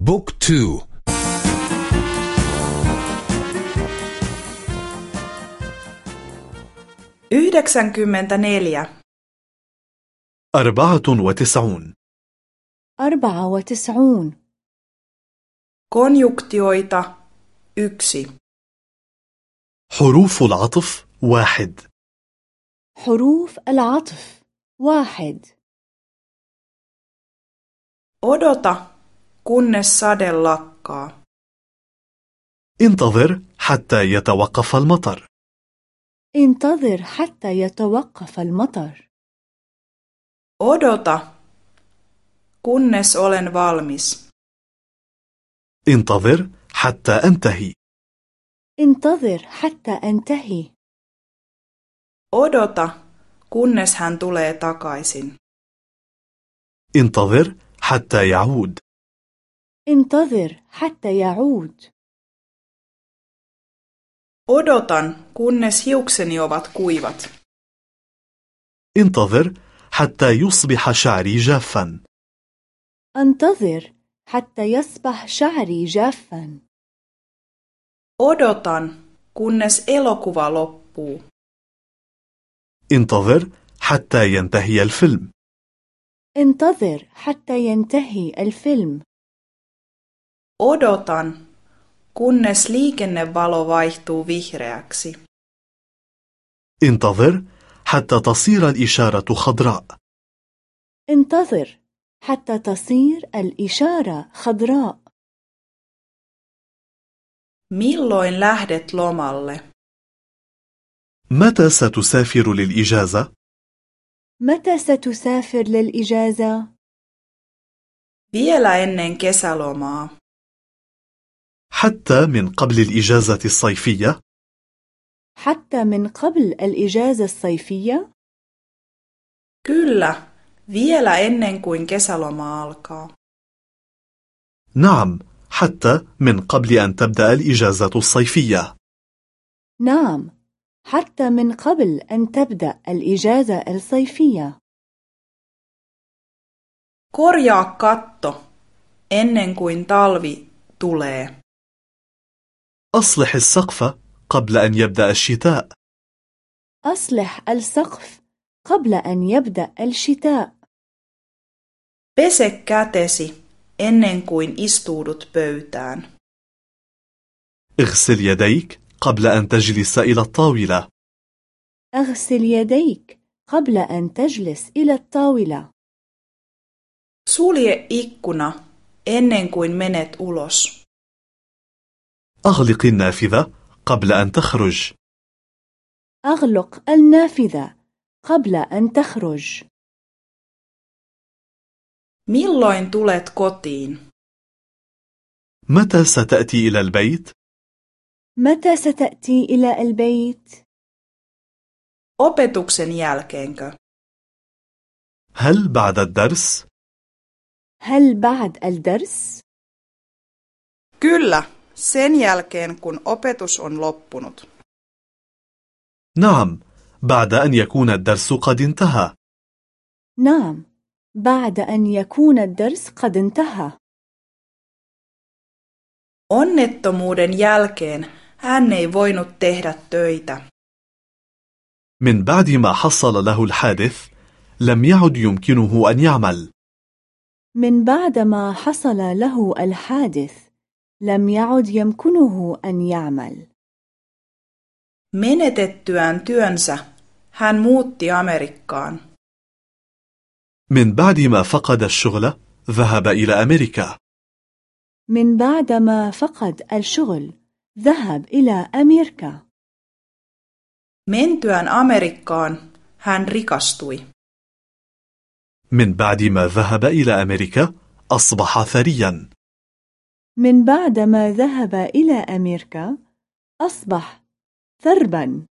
بوك تو. yhdeksänkymmentäneljä أربعة وتسعون. أربعة وتسعون. Konjunktioita yksi. حروف العطف واحد. حروف العطف واحد. Odota kunnes sade lakkaa. انتظر حتى يتوقف المطر. انتظر حتى يتوقف المطر. Odota. Kunnes olen valmis. انتظر حتى أنتهي. انتظر حتى أنتهي. Odota. Kunnes hän tulee takaisin. انتظر حتى يعود. انتظر حتى يعود. Odotan kunnes hiukseni ovat kuivat. انتظر حتى يصبح شعري جافا. انتظر حتى يصبح شعري جافا. Odotan kunnes elokuva loppuu. انتظر حتى ينتهي الفيلم. انتظر حتى ينتهي الفيلم. Odotan kunnes liikennevalo vaihtuu vihreäksi. انتظر حتى تصير الإشارة خضراء. انتظر حتى تصير الإشارة خضراء. Milloin lähdet lomalle? متى ستسافر للإجازة؟ متى ستسافر للإجازة؟ vielä ennen kesälomaa. حتى من قبل الإجازة الصيفية؟ حتى من قبل الإجازة الصيفية؟ kyllä. Vielä ennen kuin kesäloma alkaa. نعم. حتى من قبل أن تبدأ الإجازة الصيفية. نعم. حتى من قبل أن تبدأ الإجازة الصيفية. Korjaa katto ennen kuin talvi tulee. أصلح السقف قبل أن يبدأ الشتاء. أصلح السقف قبل أن يبدأ الشتاء. Pese kätesi ennen kuin istuudut pöytään. اغسل يديك قبل أن تجلس إلى الطاولة. أغسل يديك قبل أن تجلس إلى الطاولة. Sulje ikkuna ennen kuin menet ulos. أغلق النافذة قبل أن تخرج أغلق النافذة قبل أن تخرج milloin tulet kotiin متى ستأتي إلى البيت؟ متى ستأتي إلى البيت؟ opetuksen jälkeenkö هل بعد الدرس؟ هل بعد الدرس؟ kyllä sen jälkeen kun opetus on loppunut. نعم بعد أن يكون الدرس قد انتهى. نعم بعد أن يكون الدرس قد انتهى. Onnettomuuden jälkeen hän ei voinut tehdä töitä. من بعد ما حصل له الحادث لم يعد يمكنه أن يعمل. من بعد ما حصل له الحادث لم يعد يمكنه أن يعمل. Menetettyään työnsä. Hän muutti Amerikkaan. من بعد ما فقد الشغل ذهب إلى أمريكا. من بعد ما فقد الشغل ذهب إلى أمريكا. Mentyään Amerikkaan. Hän rikastui. من بعد ما ذهب إلى أمريكا أصبح ثريا. من بعد ما ذهب إلى أمريكا أصبح ثربا.